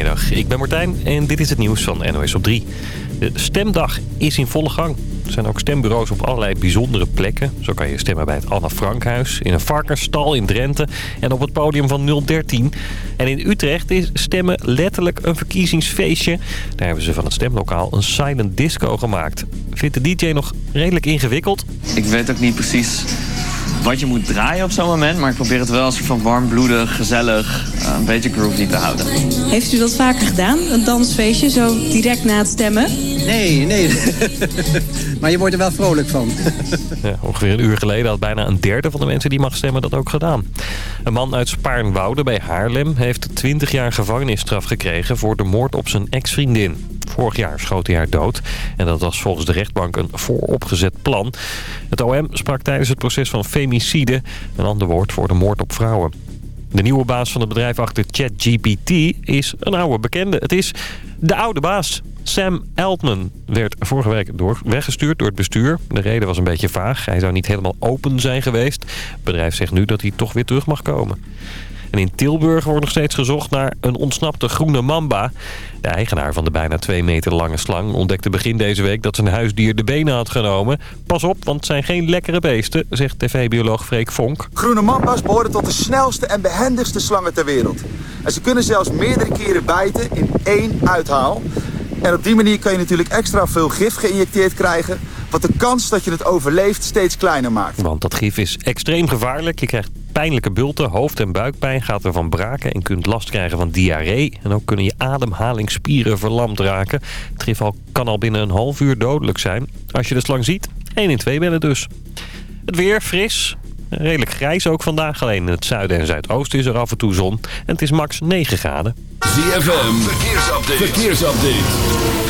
Goedemiddag, ik ben Martijn en dit is het nieuws van NOS op 3. De stemdag is in volle gang. Er zijn ook stembureaus op allerlei bijzondere plekken. Zo kan je stemmen bij het Anne Frankhuis, in een varkensstal in Drenthe en op het podium van 013. En in Utrecht is stemmen letterlijk een verkiezingsfeestje. Daar hebben ze van het stemlokaal een silent disco gemaakt. Vindt de DJ nog redelijk ingewikkeld? Ik weet ook niet precies wat je moet draaien op zo'n moment. Maar ik probeer het wel als van warmbloedig, gezellig, eh, een beetje groovy te houden. Heeft u dat vaker gedaan, een dansfeestje, zo direct na het stemmen? Nee, nee. maar je wordt er wel vrolijk van. Ja, ongeveer een uur geleden had bijna een derde van de mensen die mag stemmen dat ook gedaan. Een man uit Spaarnwoude bij Haarlem heeft 20 jaar gevangenisstraf gekregen voor de moord op zijn ex-vriendin. Vorig jaar schoot hij haar dood. En dat was volgens de rechtbank een vooropgezet plan. Het OM sprak tijdens het proces van femicide. Een ander woord voor de moord op vrouwen. De nieuwe baas van het bedrijf achter ChatGPT is een oude bekende. Het is de oude baas. Sam Altman werd vorige week door, weggestuurd door het bestuur. De reden was een beetje vaag. Hij zou niet helemaal open zijn geweest. Het bedrijf zegt nu dat hij toch weer terug mag komen. En in Tilburg wordt nog steeds gezocht naar een ontsnapte groene mamba. De eigenaar van de bijna 2 meter lange slang ontdekte begin deze week dat zijn huisdier de benen had genomen. Pas op, want het zijn geen lekkere beesten, zegt tv-bioloog Freek Vonk. Groene mamba's behoren tot de snelste en behendigste slangen ter wereld. En ze kunnen zelfs meerdere keren bijten in één uithaal. En op die manier kan je natuurlijk extra veel gif geïnjecteerd krijgen... wat de kans dat je het overleeft steeds kleiner maakt. Want dat gif is extreem gevaarlijk. Je krijgt pijnlijke bulten, hoofd- en buikpijn, gaat ervan braken... en kunt last krijgen van diarree. En ook kunnen je ademhalingsspieren verlamd raken. Het gif al, kan al binnen een half uur dodelijk zijn. Als je de slang ziet, 1 in 2 bellen dus. Het weer fris, Redelijk grijs ook vandaag. Alleen in het zuiden en zuidoosten is er af en toe zon. En het is max 9 graden. ZFM, verkeersupdate. verkeersupdate.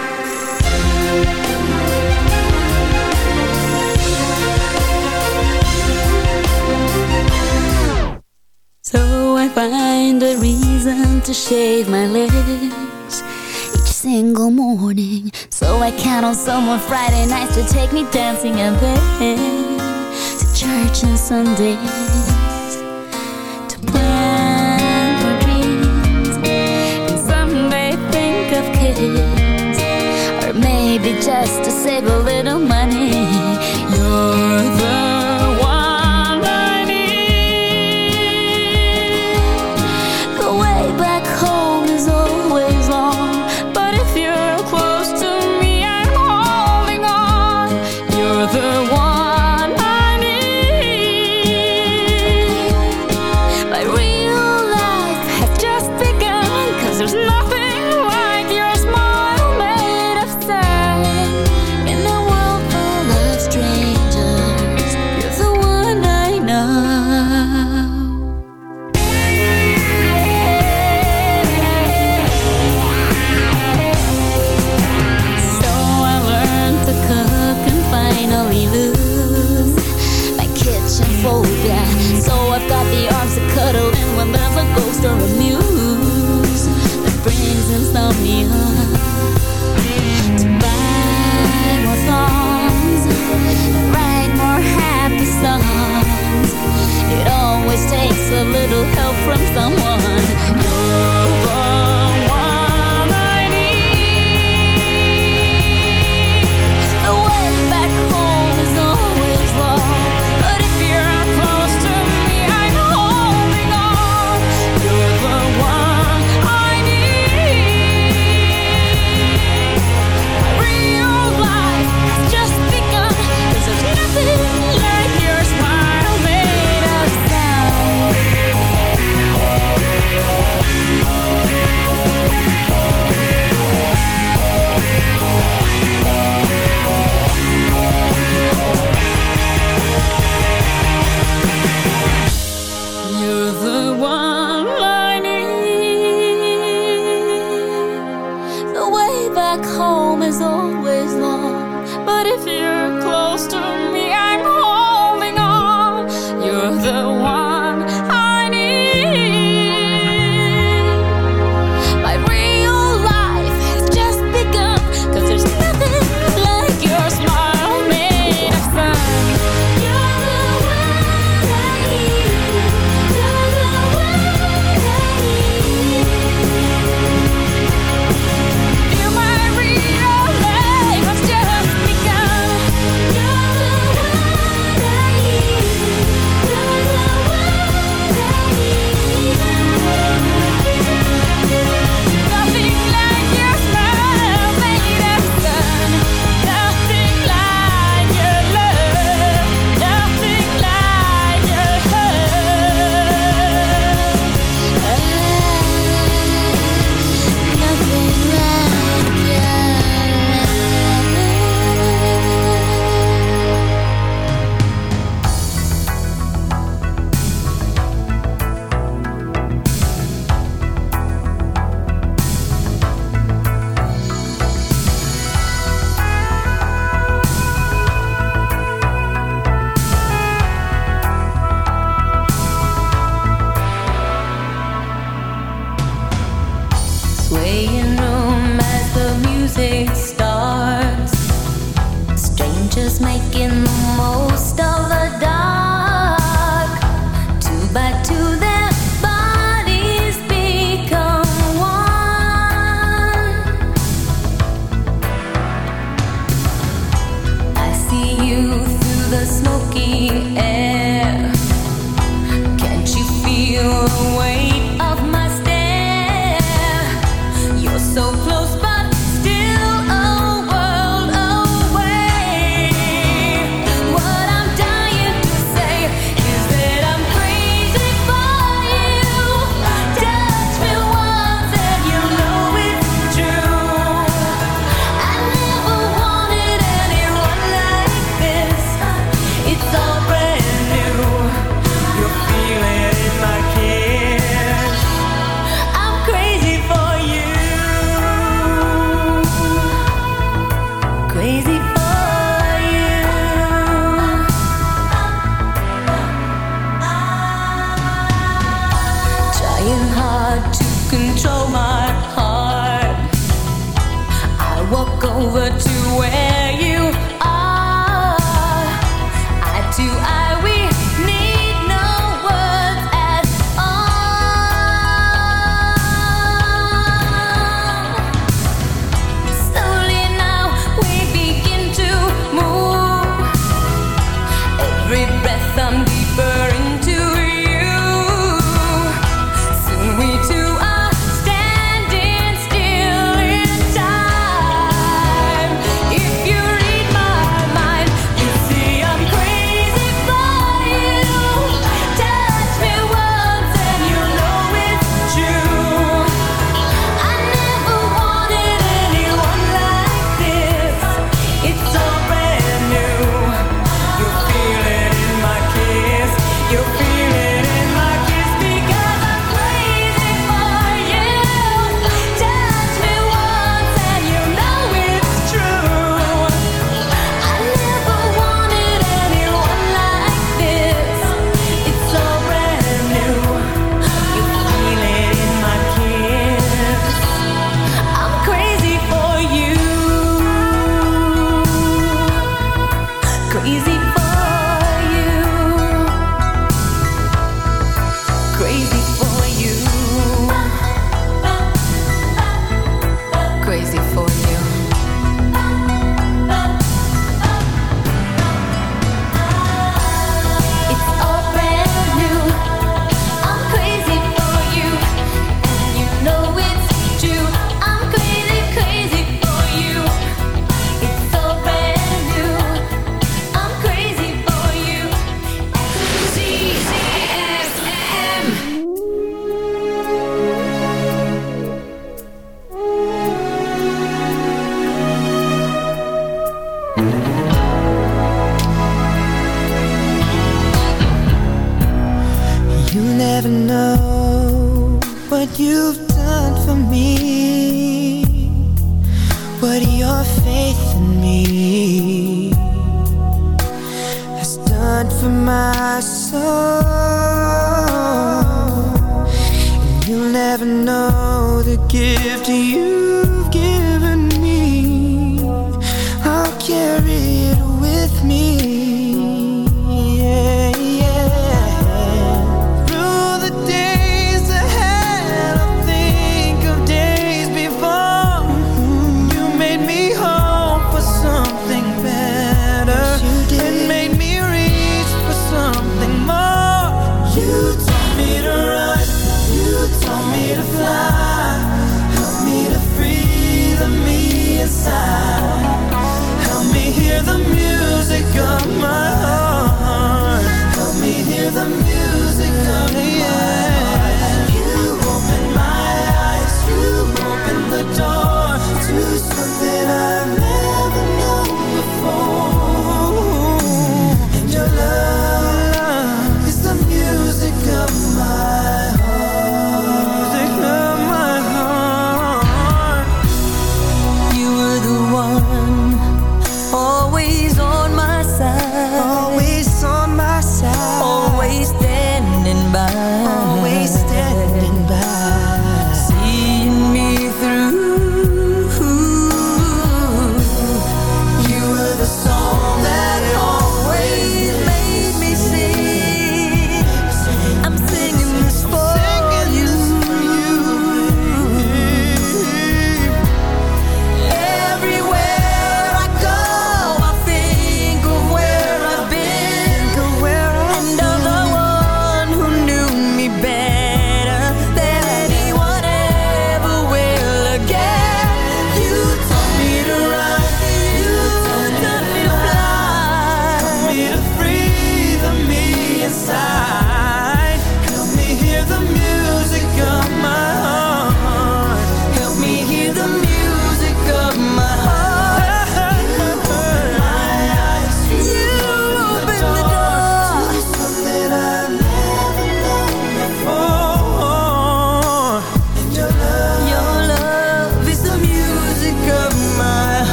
So I find a reason to shave my legs each single morning. So I count on someone Friday nights to take me dancing and then to church on Sundays. To plan my dreams and someday think of kids. Or maybe just to save a little money.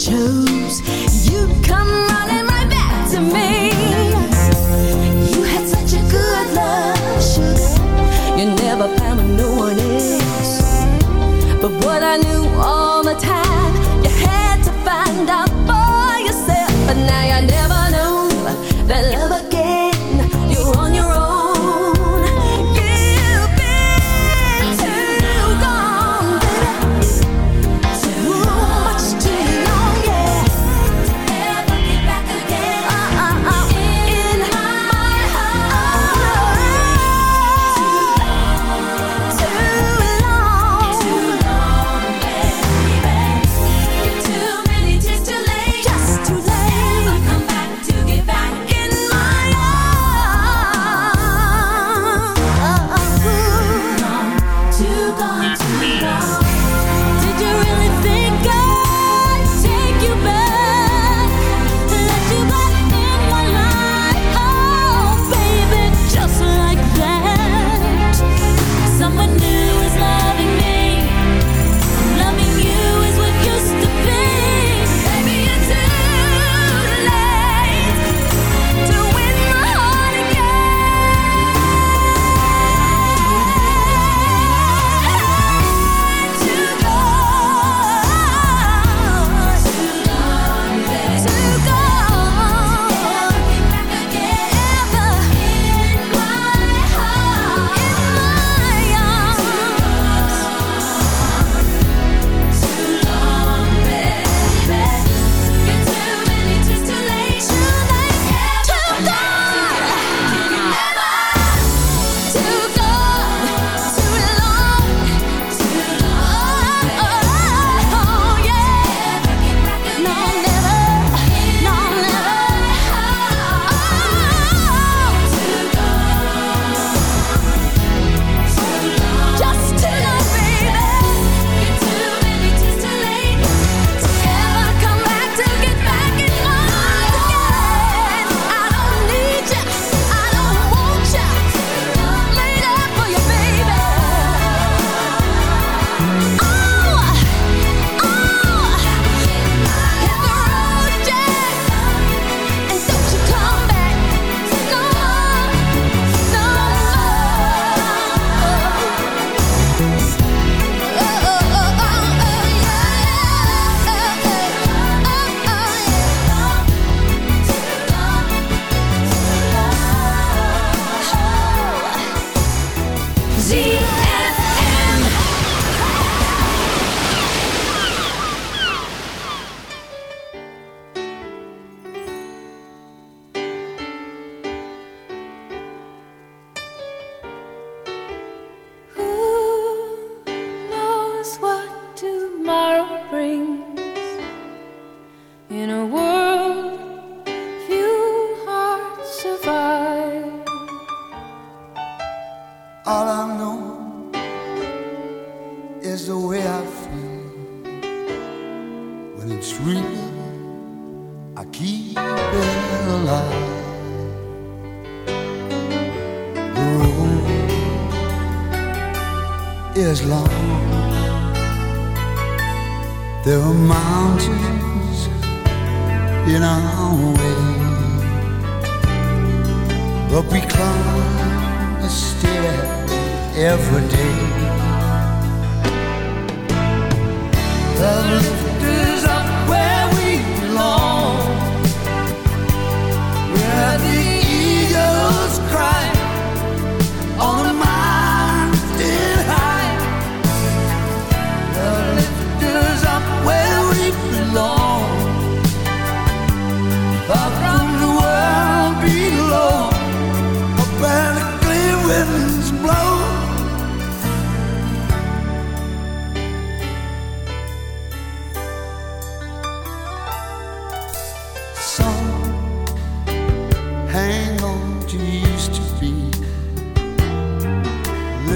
chose.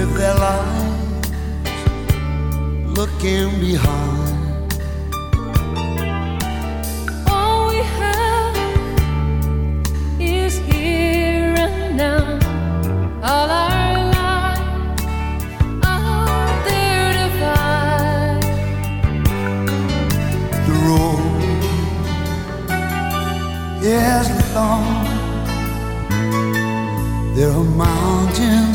live their lives looking behind. All we have is here and now. All our lives are there to find. The road is long. There are mountains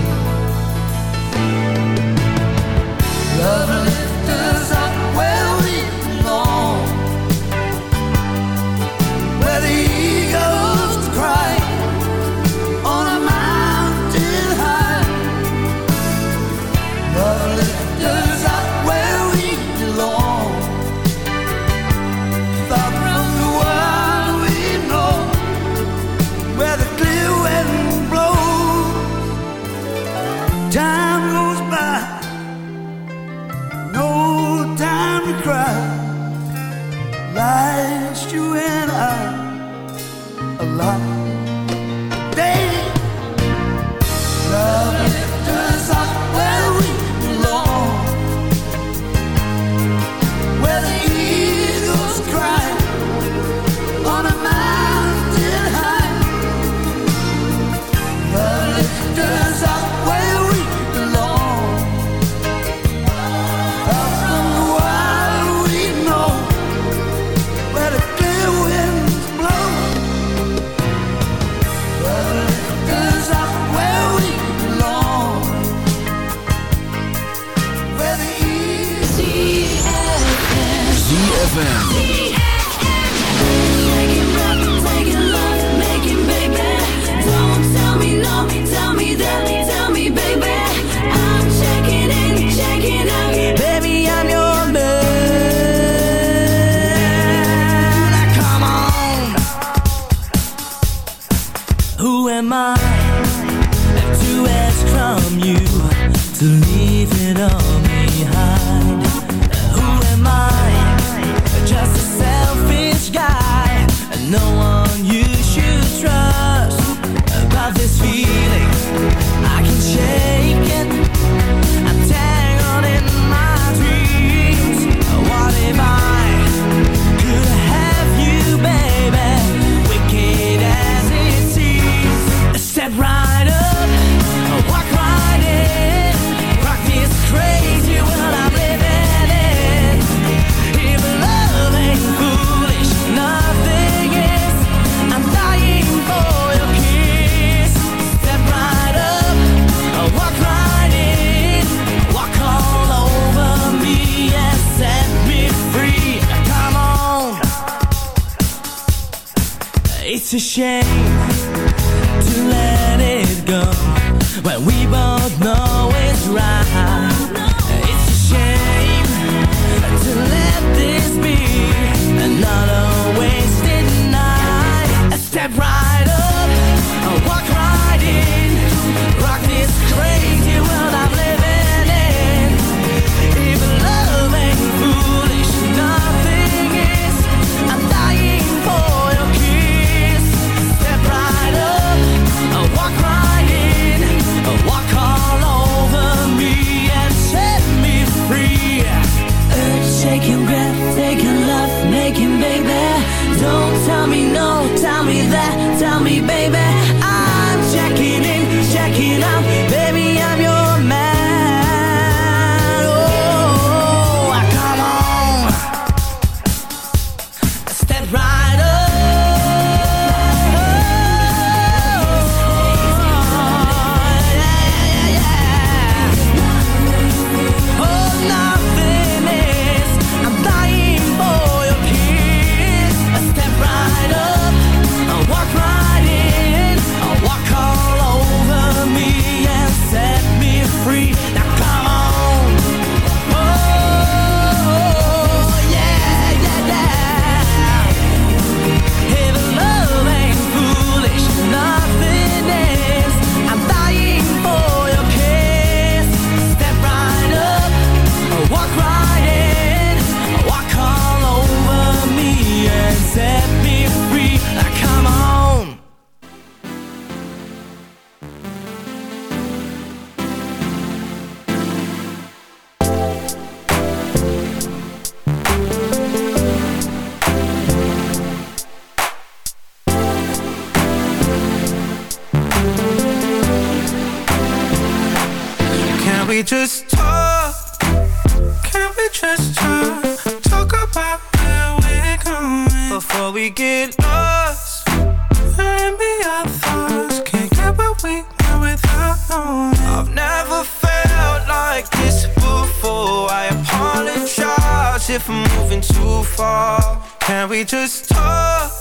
I've never felt like this before. I apologize if I'm moving too far. Can we just talk?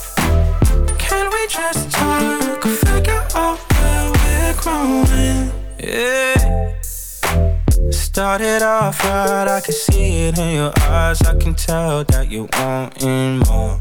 Can we just talk? Figure out where we're growing. Yeah. Started off right, I can see it in your eyes. I can tell that you wanting more.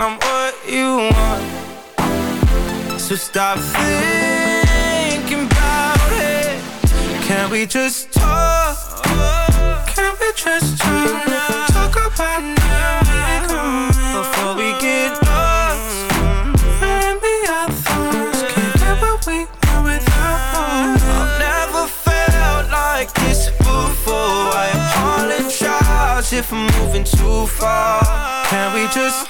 and I'm what you want. So stop thinking about it. Can we just talk? Can we just talk? Talk about now before we get lost. And be our thoughts. Can't get what we want without knowing. I've never felt like this before. I apologize if I'm moving too far. Can we just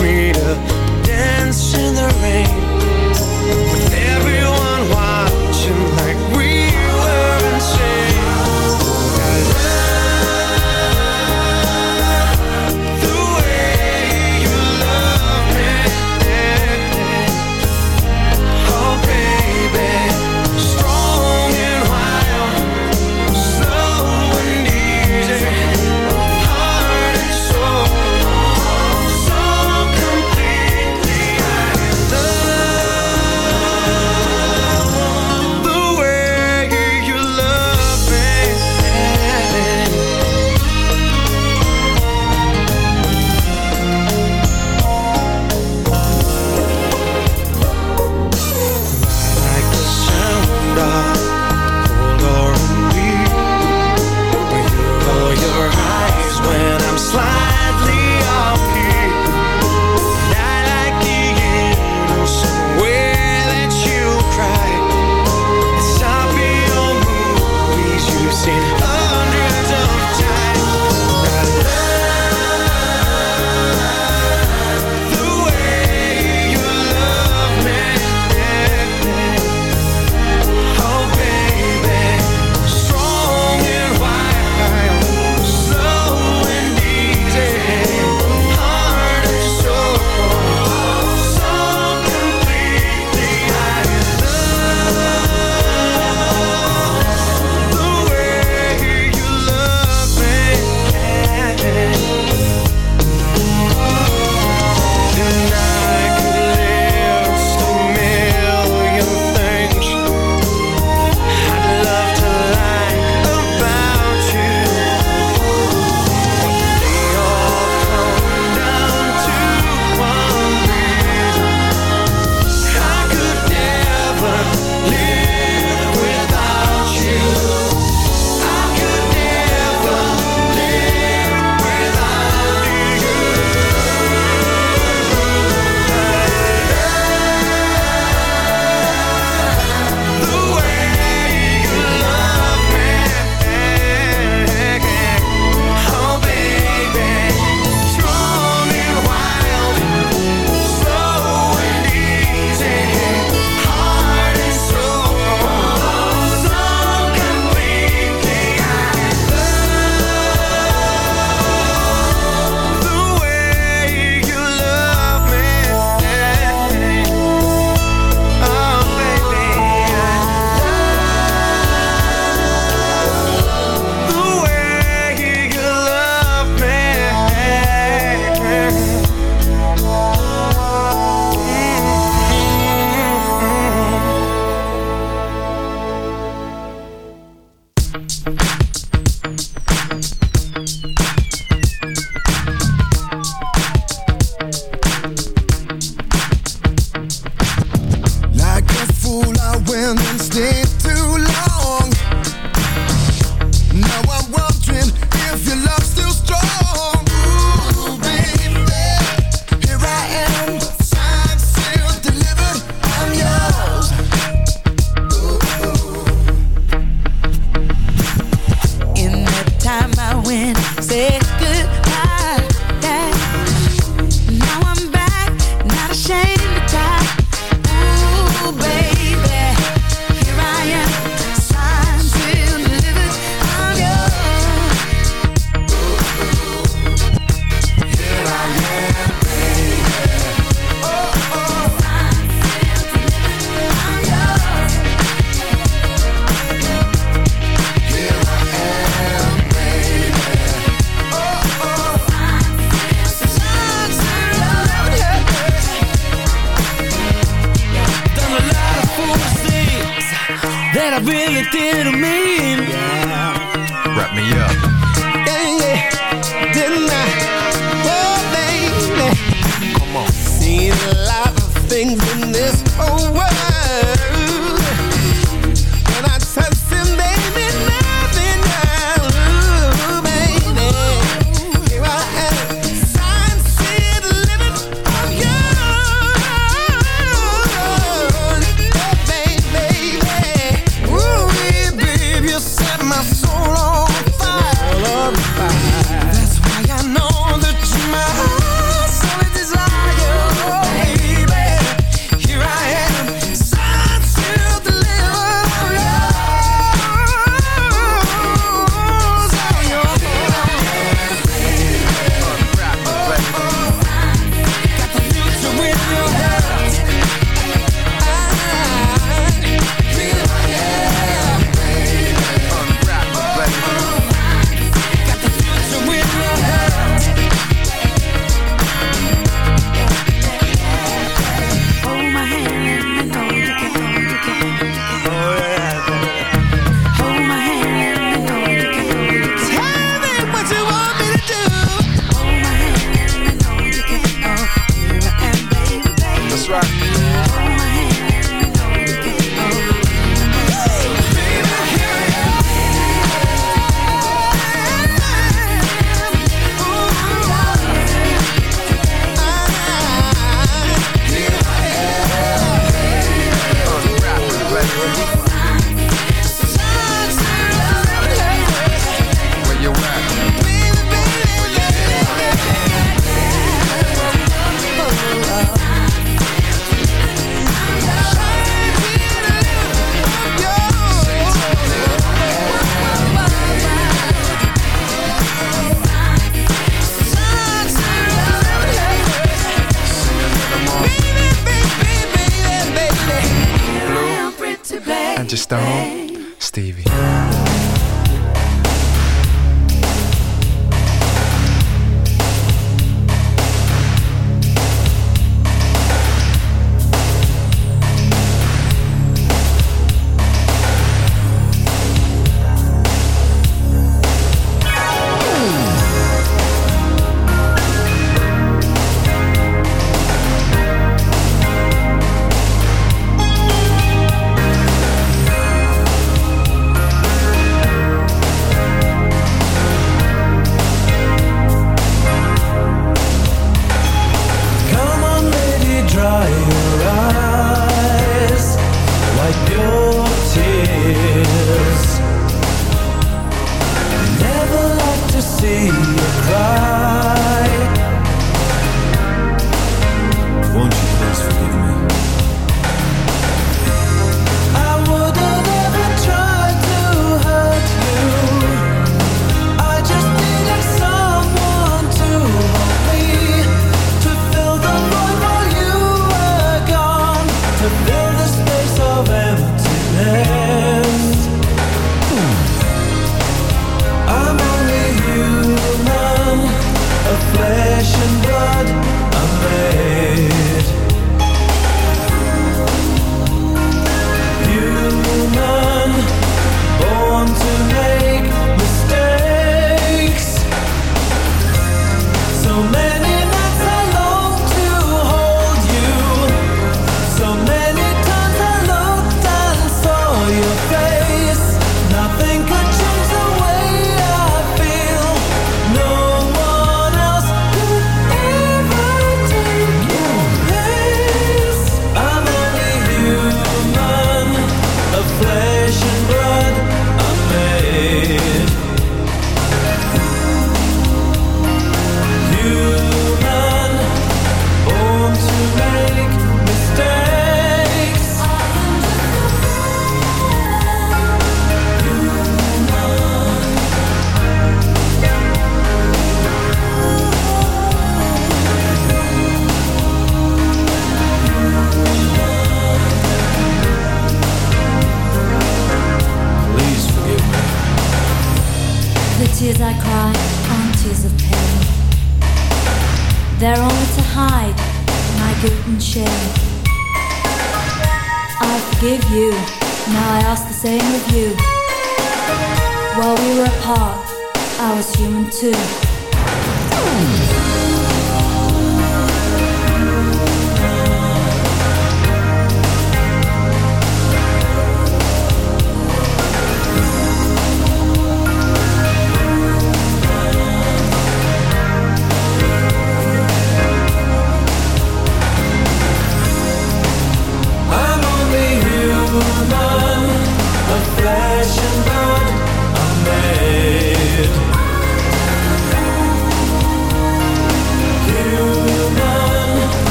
We'll dance in the rain.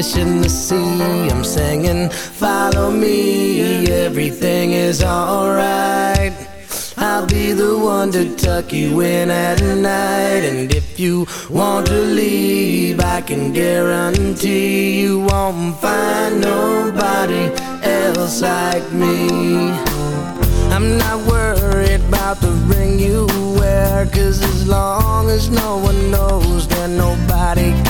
In the sea. I'm singing, follow me, everything is alright. I'll be the one to tuck you in at night And if you want to leave I can guarantee you won't find nobody else like me I'm not worried about the ring you wear Cause as long as no one knows Then nobody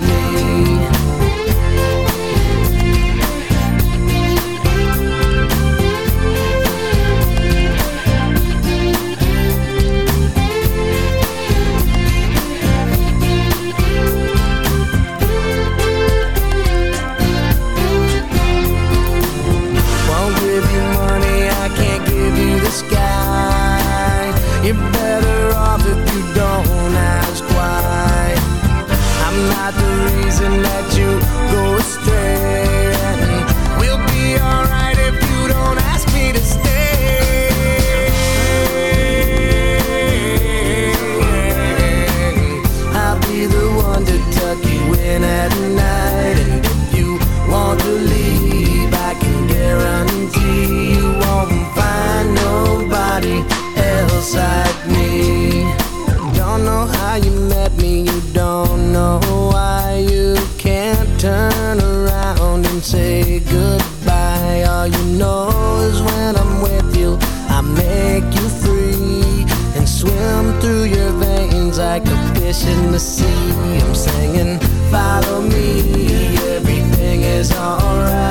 like a fish in the sea. I'm singing, follow me, everything is alright.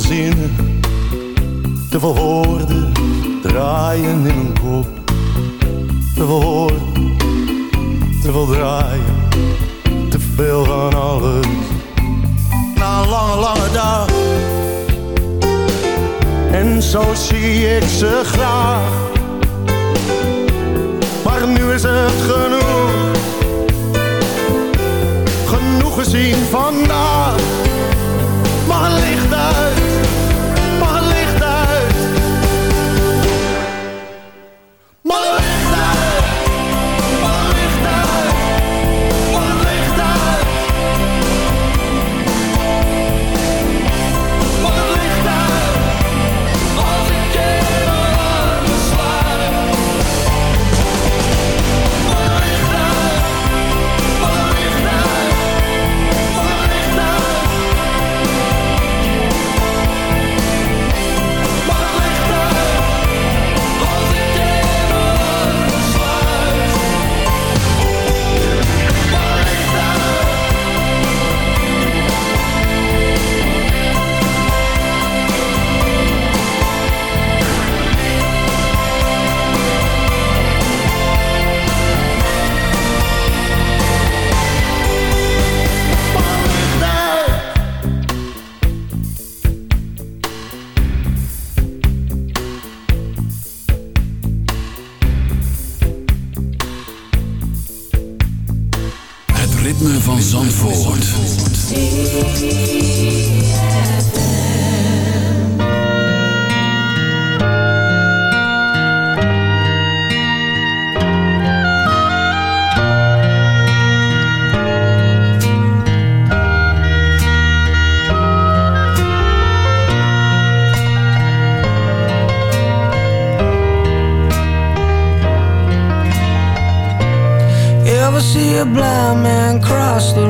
Veel zinnen, te veel woorden draaien in mijn kop. Te veel te veel draaien, te veel van alles. Na een lange, lange dag. En zo zie ik ze graag. Maar nu is het genoeg. Genoeg gezien vandaag. Het licht uit,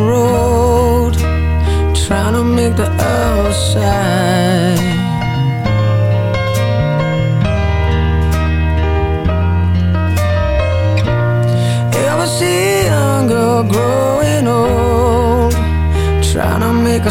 road Trying to make the outside. Ever see a young growing old Trying to make a